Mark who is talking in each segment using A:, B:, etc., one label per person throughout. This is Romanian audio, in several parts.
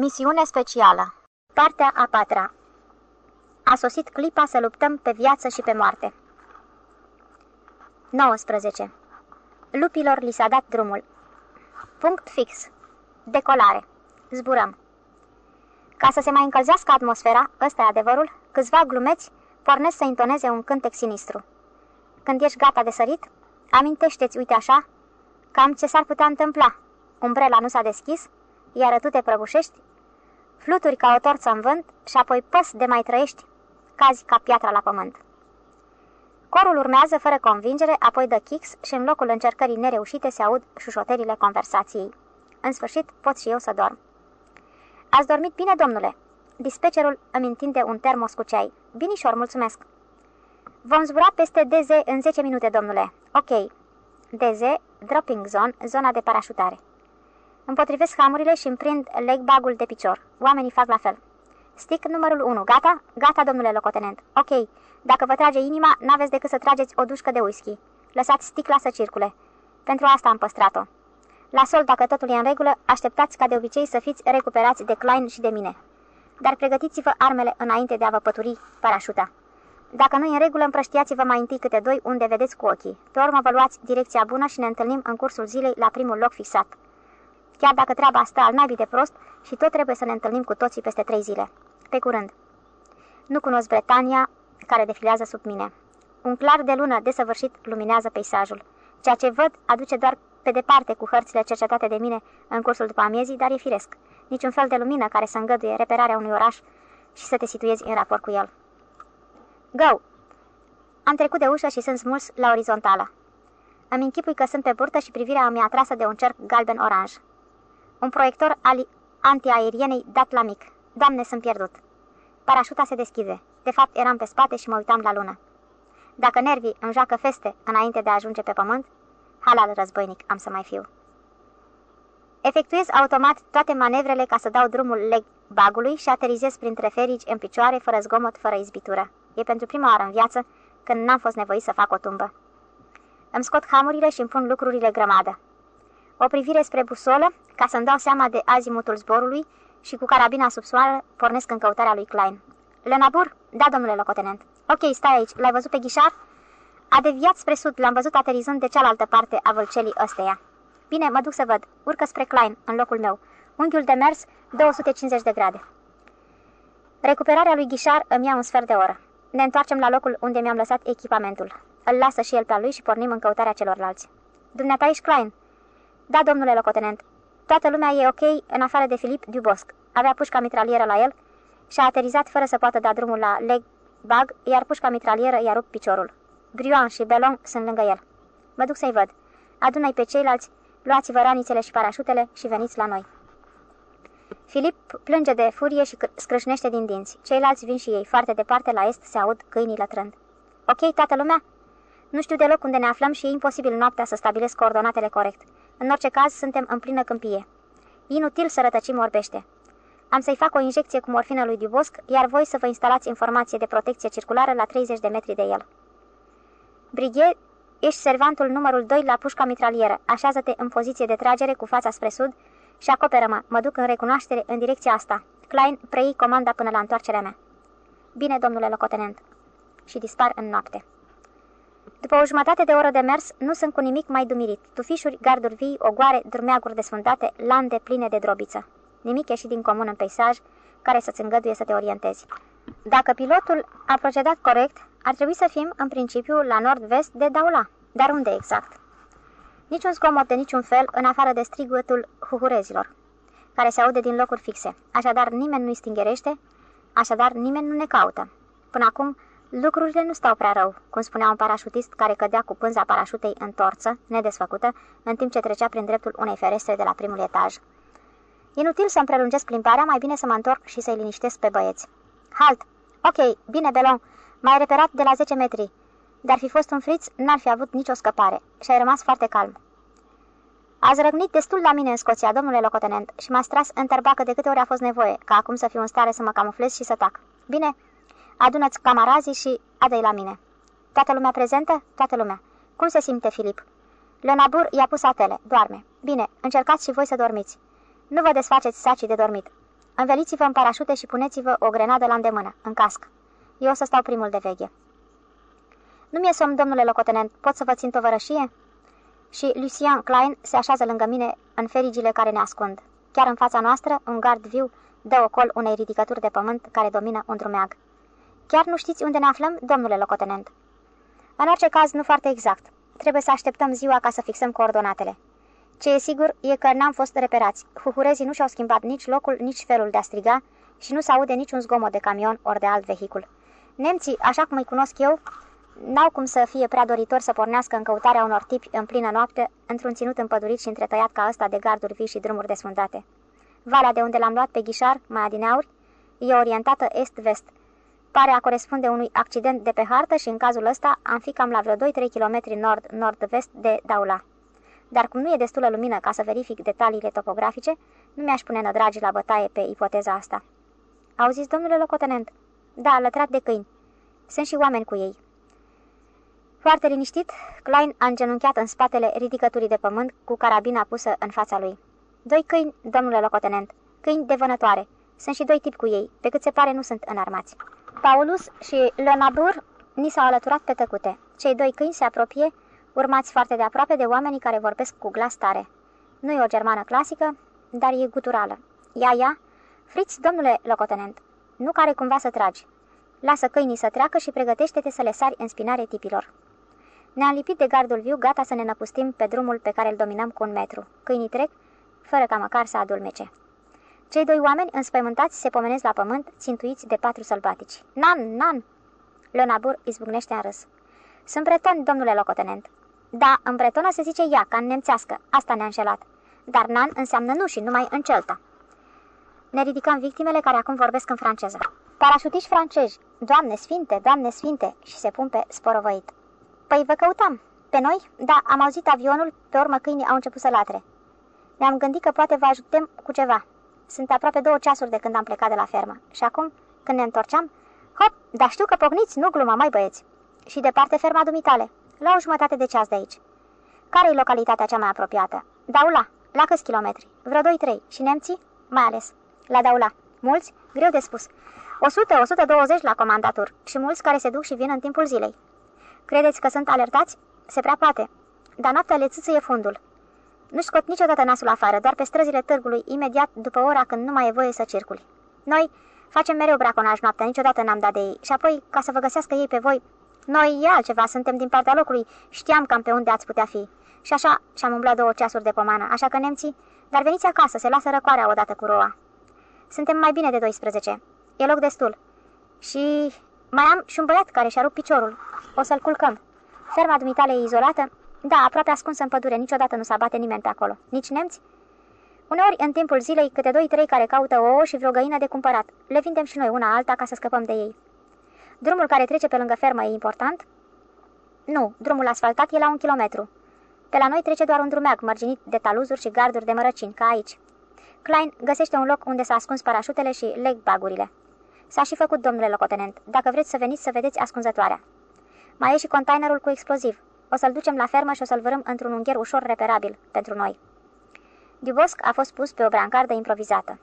A: Misiune specială Partea a patra A sosit clipa să luptăm pe viață și pe moarte. 19. Lupilor li s-a dat drumul. Punct fix. Decolare. Zburăm. Ca să se mai încălzească atmosfera, ăsta e adevărul, câțiva glumeți pornesc să intoneze un cântec sinistru. Când ești gata de sărit, amintește-ți, uite așa, cam ce s-ar putea întâmpla. Umbrela nu s-a deschis, iar tu te prăbușești, fluturi ca o torță în vânt și apoi păs de mai trăiești, cazi ca piatra la pământ. Corul urmează fără convingere, apoi dă kicks și în locul încercării nereușite se aud șușoterile conversației. În sfârșit, pot și eu să dorm. Ați dormit bine, domnule?" Dispecerul îmi întinde un termos cu ceai. Binișor, mulțumesc." Vom zbura peste DZ în 10 minute, domnule. Ok. DZ, dropping zone, zona de parașutare. Împotrivesc hamurile și împrind leg bagul de picior. Oamenii fac la fel. Stick numărul 1. Gata? Gata, domnule locotenent. Ok. Dacă vă trage inima, n-aveți decât să trageți o dușcă de whisky. Lăsați sticla să circule. Pentru asta am păstrat-o. La sol, dacă totul e în regulă, așteptați ca de obicei să fiți recuperați de Klein și de mine. Dar pregătiți-vă armele înainte de a vă pături parașuta. Dacă nu e în regulă, împrăștiați-vă mai întâi câte doi unde vedeți cu ochii. Pe urmă vă luați direcția bună și ne întâlnim în cursul zilei la primul loc fixat. Chiar dacă treaba asta al naibii de prost și tot trebuie să ne întâlnim cu toții peste trei zile. Pe curând. Nu cunosc Bretania, care defilează sub mine. Un clar de lună desăvârșit luminează peisajul. Ceea ce văd aduce doar pe departe cu hărțile cercetate de mine în cursul după amiezii, dar e firesc. Niciun fel de lumină care să îngăduie reperarea unui oraș și să te situezi în raport cu el. Go! Am trecut de ușă și sunt smuls la orizontală. Îmi închipui că sunt pe burtă și privirea mi-a atrasă de un cerc galben-oranj. Un proiector al antiaerienei dat la mic. Doamne, sunt pierdut. Parașuta se deschide. De fapt, eram pe spate și mă uitam la lună. Dacă nervii îmi joacă feste înainte de a ajunge pe pământ, halal războinic am să mai fiu. Efectuez automat toate manevrele ca să dau drumul leg bagului și aterizez printre ferici în picioare, fără zgomot, fără izbitură. E pentru prima oară în viață când n-am fost nevoit să fac o tumbă. Îmi scot hamurile și îmi pun lucrurile grămadă. O privire spre busolă, ca să-mi dau seama de azimutul zborului și cu carabina sub soară pornesc în căutarea lui Klein. Lenabur? Da, domnule locotenent. Ok, stai aici. L-ai văzut pe ghișar? A deviat spre sud, l-am văzut aterizând de cealaltă parte a vâlcelii ăsteia. Bine, mă duc să văd. Urcă spre Klein, în locul meu. Unghiul de mers, 250 de grade. Recuperarea lui Ghișar îmi ia un sfert de oră. Ne întoarcem la locul unde mi-am lăsat echipamentul. Îl lasă și el pe lui și pornim în căutarea celorlalți. Dumneata ești Klein? Da, domnule locotenent. Toată lumea e ok, în afară de Filip Dubosc. Avea pușca mitralieră la el și a aterizat fără să poată da drumul la leg bag, iar pușca mitralieră i-a rupt piciorul. Brion și Belon sunt lângă el. Mă duc să-i văd. Adună-i pe ceilalți, luați-vă ranițele și parașutele și veniți la noi. Filip plânge de furie și scrâșnește din dinți. Ceilalți vin și ei. Foarte departe, la est, se aud câinii lătrând. Ok, toată lumea? Nu știu deloc unde ne aflăm și e imposibil noaptea să stabilesc coordonatele corect. În orice caz, suntem în plină câmpie. Inutil să rătăcim orbește. Am să-i fac o injecție cu morfină lui Dubosc, iar voi să vă instalați informație de protecție circulară la 30 de metri de el. Brighe, ești servantul numărul 2 la pușca mitralieră. Așează-te în poziție de tragere cu fața spre sud și acoperă-mă. Mă duc în recunoaștere în direcția asta. Klein, prei comanda până la întoarcerea mea. Bine, domnule locotenent. Și dispar în noapte. După o jumătate de oră de mers, nu sunt cu nimic mai dumirit. Tufișuri, garduri vii, ogoare, drumeaguri desfundate, lande pline de drobiță. Nimic ieșit din comun în peisaj care să-ți îngăduie să te orientezi. Dacă pilotul a procedat corect, ar trebui să fim, în principiu, la nord-vest de Daula. Dar unde exact? Niciun zgomot de niciun fel, în afară de strigătul huhurezilor, care se aude din locuri fixe. Așadar, nimeni nu-i stingerește, așadar, nimeni nu ne caută. Până acum, lucrurile nu stau prea rău, cum spunea un parașutist care cădea cu pânza parașutei în torță, nedesfăcută, în timp ce trecea prin dreptul unei ferestre de la primul etaj. Inutil să-mi prelungesc plimbarea, mai bine să mă întorc și să-i liniștesc pe băieți. Halt! Ok, bine, Belon, mai reperat de la 10 metri. Dar fi fost un friț, n-ar fi avut nicio scăpare și ai rămas foarte calm. Ați răgnit destul la mine în Scoția, domnule locotenent, și m-ați tras în tărbacă de câte ori a fost nevoie, ca acum să fiu în stare să mă camuflez și să tac. Bine, adună-ți camarazii și adă la mine. Toată lumea prezentă? Toată lumea. Cum se simte, Filip? Lenabur i-a pus atele. Doarme. Bine, încercați și voi să dormiți. Nu vă desfaceți sacii de dormit. Înveliți-vă în parașute și puneți-vă o grenadă la îndemână, în casc. Eu o să stau primul de veche. Nu mi-e somn, domnule locotenent, pot să vă țin tovărășie?" Și Lucien Klein se așează lângă mine în ferigile care ne ascund. Chiar în fața noastră, un gard viu dă ocol unei ridicături de pământ care domină un drumeag. Chiar nu știți unde ne aflăm, domnule locotenent?" În orice caz, nu foarte exact. Trebuie să așteptăm ziua ca să fixăm coordonatele. Ce e sigur e că n-am fost reperați. Huhurezii nu și-au schimbat nici locul, nici felul de a striga și nu se aude niciun zgomot de camion ori de alt vehicul. Nemții, așa cum îi cunosc eu, n-au cum să fie prea doritori să pornească în căutarea unor tipi în plină noapte, într-un ținut împădurit și întretăiat ca ăsta de garduri vii și drumuri desfundate. Valea de unde l-am luat pe ghișar, mai adineauri, e orientată est-vest. Pare a corespunde unui accident de pe hartă și în cazul ăsta am fi cam la vreo 2-3 km nord-nord-vest de Daula. Dar cum nu e destulă lumină ca să verific detaliile topografice, nu mi-aș pune nădragi la bătaie pe ipoteza asta. Auziți, domnule locotenent? Da, lătrat de câini. Sunt și oameni cu ei. Foarte liniștit, Klein a îngenunchiat în spatele ridicăturii de pământ cu carabina pusă în fața lui. Doi câini, domnule locotenent, câini de vânătoare. Sunt și doi tipi cu ei, pe cât se pare nu sunt înarmați. Paulus și Lenabur ni s-au alăturat pe tăcute. Cei doi câini se apropie, urmați foarte de aproape de oamenii care vorbesc cu glas tare. Nu e o germană clasică, dar e guturală. Ia, ia, friți, domnule locotenent, nu care cumva să tragi. Lasă câinii să treacă și pregătește-te să le sari în spinare tipilor. Ne-am lipit de gardul viu, gata să ne năpustim pe drumul pe care îl dominăm cu un metru. Câinii trec, fără ca măcar să adulmece. Cei doi oameni înspăimântați se pomenesc la pământ, țintuiți de patru sălbatici. Nan, nan! Leonabur izbucnește în râs. Sunt breton, domnule locotenent. Da, în bretonă se zice ia, ca în nemțească. Asta ne-a înșelat. Dar nan înseamnă nu și numai în celta. Ne ridicăm victimele care acum vorbesc în franceză. Parașutiști francezi, Doamne sfinte, Doamne sfinte, și se pun pe sporovăit. Păi vă căutam. Pe noi? Da, am auzit avionul, pe urmă câinii au început să latre. Ne-am gândit că poate vă ajutăm cu ceva. Sunt aproape două ceasuri de când am plecat de la fermă. Și acum, când ne întorceam, hop, dar știu că pocniți, nu gluma, mai băieți. Și departe ferma dumitale, la o jumătate de ceas de aici. Care e localitatea cea mai apropiată? Daula. La câți kilometri? Vreo 2-3. Și nemții? Mai ales. La Daula. Mulți? Greu de spus. 100-120 la comandatur și mulți care se duc și vin în timpul zilei. Credeți că sunt alertați? Se prea poate. Dar noaptea le țâțâie fundul. Nu scot niciodată nasul afară, doar pe străzile târgului, imediat după ora când nu mai e voie să circuli. Noi facem mereu braconaj noaptea, niciodată n-am dat de ei. Și apoi, ca să vă găsească ei pe voi, noi e altceva, suntem din partea locului, știam cam pe unde ați putea fi. Și așa și-am umblat două ceasuri de pomană, așa că nemții, dar veniți acasă, se lasă răcoarea odată cu roa. Suntem mai bine de 12. E loc destul. Și mai am și un băiat care și-a rupt piciorul. O să-l culcăm. Ferma dumitale e izolată? Da, aproape ascunsă în pădure, niciodată nu s-a bate nimeni pe acolo. Nici nemți? Uneori, în timpul zilei, câte doi-trei care caută ouă și vreo găină de cumpărat. Le vindem și noi una alta ca să scăpăm de ei. Drumul care trece pe lângă fermă e important? Nu, drumul asfaltat e la un kilometru. Pe la noi trece doar un drumeag mărginit de taluzuri și garduri de mărăcini, ca aici. Klein găsește un loc unde s-a ascuns parașutele și leg bagurile. S-a și făcut, domnule locotenent. Dacă vreți să veniți să vedeți ascunzătoarea. Mai e și containerul cu exploziv. O să-l ducem la fermă și o să-l vărâm într-un ungher ușor reperabil pentru noi. Dubosc a fost pus pe o brancardă improvizată.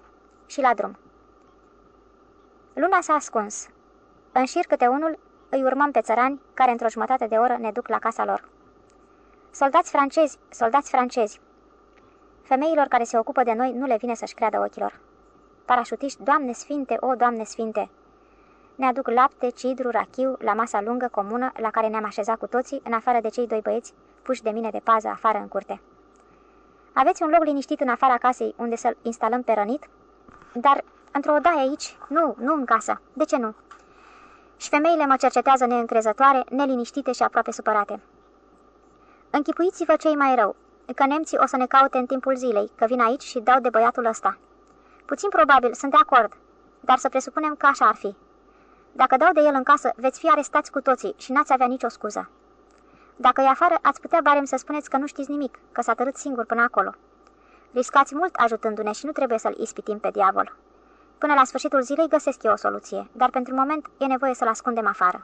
A: Și la drum. Luna s-a ascuns. În șir câte unul îi urmăm pe țărani, care într-o jumătate de oră ne duc la casa lor. Soldați francezi, soldați francezi. Femeilor care se ocupă de noi nu le vine să-și creadă ochilor. Parașutiști, Doamne Sfinte, o, Doamne Sfinte! Ne aduc lapte, cidru, rachiu la masa lungă comună la care ne-am așezat cu toții, în afară de cei doi băieți puși de mine de pază afară în curte. Aveți un loc liniștit în afara casei unde să-l instalăm pe rănit? Dar într-o odaie aici? Nu, nu în casă. De ce nu? Și femeile mă cercetează neîncrezătoare, neliniștite și aproape supărate. Închipuiți-vă cei mai rău, că nemții o să ne caute în timpul zilei, că vin aici și dau de băiatul ăsta. Puțin probabil, sunt de acord, dar să presupunem că așa ar fi. Dacă dau de el în casă, veți fi arestați cu toții și n-ați avea nicio scuză. Dacă e afară, ați putea barem să spuneți că nu știți nimic, că s-a tărât singur până acolo. Riscați mult ajutându-ne și nu trebuie să-l ispitim pe diavol. Până la sfârșitul zilei găsesc eu o soluție, dar pentru moment e nevoie să-l ascundem afară.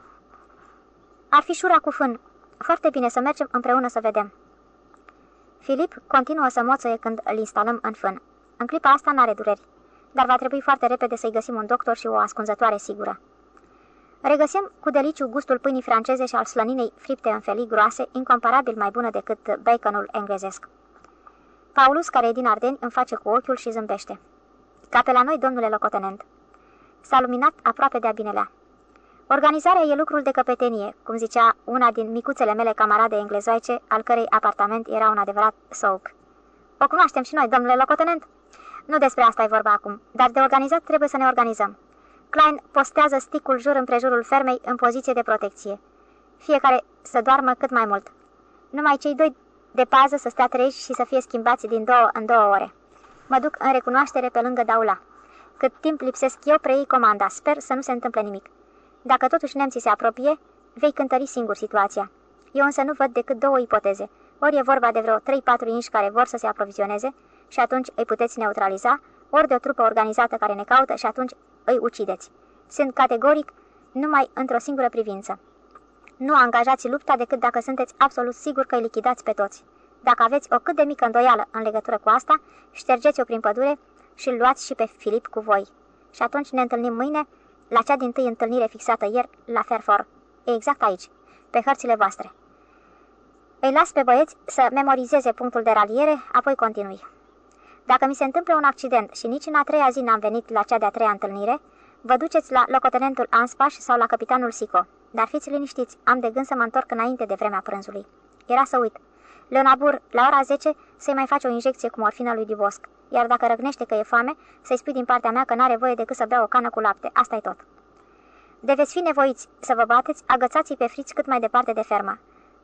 A: Ar fi șura cu fân. Foarte bine să mergem împreună să vedem. Filip continuă să moțăie când îl instalăm în fân. În clipa asta n-are dureri. dar va trebui foarte repede să-i găsim un doctor și o ascunzătoare sigură. Regăsim cu deliciu gustul pâinii franceze și al slăninei fripte în felii groase, incomparabil mai bună decât baconul englezesc. Paulus, care e din Ardeni, îmi face cu ochiul și zâmbește. Ca pe la noi, domnule locotenent. S-a luminat aproape de-a binelea. Organizarea e lucrul de căpetenie, cum zicea una din micuțele mele camarade englezoice, al cărei apartament era un adevărat souk. O cunoaștem și noi, domnule locotenent? Nu despre asta e vorba acum, dar de organizat trebuie să ne organizăm. Klein postează sticul jur împrejurul fermei în poziție de protecție. Fiecare să doarmă cât mai mult. Numai cei doi de pază să stea treji și să fie schimbați din două în două ore. Mă duc în recunoaștere pe lângă Daula. Cât timp lipsesc eu, preiei comanda. Sper să nu se întâmple nimic. Dacă totuși nemții se apropie, vei cântări singur situația. Eu însă nu văd decât două ipoteze. Ori e vorba de vreo 3-4 inși care vor să se aprovizioneze și atunci îi puteți neutraliza, ori de o trupă organizată care ne caută și atunci îi ucideți. Sunt categoric numai într-o singură privință. Nu angajați lupta decât dacă sunteți absolut siguri că îi lichidați pe toți. Dacă aveți o cât de mică îndoială în legătură cu asta, ștergeți-o prin pădure și îl luați și pe Filip cu voi. Și atunci ne întâlnim mâine la cea din tâi întâlnire fixată ieri la Fairford. E exact aici, pe hărțile voastre. Îi las pe băieți să memorizeze punctul de raliere, apoi continui. Dacă mi se întâmplă un accident și nici în a treia zi n-am venit la cea de-a treia întâlnire, vă duceți la locotenentul Anspaș sau la capitanul Sico. Dar fiți liniștiți, am de gând să mă întorc înainte de vremea prânzului. Era să uit. Leonabur, la ora 10, să-i mai faci o injecție cu morfina lui Divosc, iar dacă răgnește că e foame, să-i spui din partea mea că n-are voie decât să bea o cană cu lapte. asta e tot. De veți fi nevoiți să vă bateți, agățați-i pe friți cât mai departe de fermă.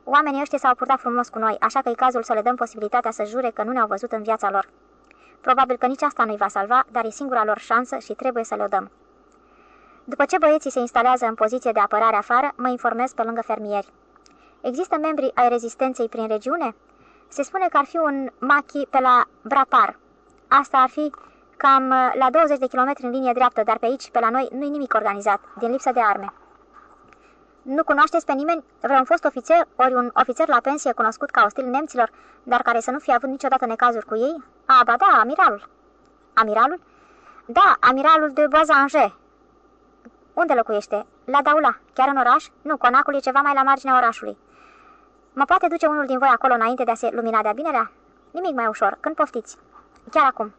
A: Oamenii ăștia s-au purtat frumos cu noi, așa că e cazul să le dăm posibilitatea să jure că nu ne-au văzut în viața lor. Probabil că nici asta nu-i va salva, dar e singura lor șansă și trebuie să le-o dăm. După ce băieții se instalează în poziție de apărare afară, mă informez pe lângă fermieri. Există membri ai rezistenței prin regiune? Se spune că ar fi un machi pe la Brapar. Asta ar fi cam la 20 de kilometri în linie dreaptă, dar pe aici, pe la noi, nu-i nimic organizat, din lipsă de arme. Nu cunoașteți pe nimeni vreun fost ofițer ori un ofițer la pensie cunoscut ca ostil nemților, dar care să nu fie avut niciodată necazuri cu ei? A, ba da, amiralul. Amiralul? Da, amiralul de Boazange. Unde locuiește? La Daula. Chiar în oraș? Nu, conacul e ceva mai la marginea orașului. Mă poate duce unul din voi acolo înainte de a se lumina de-a binelea? Nimic mai ușor, când poftiți. Chiar acum.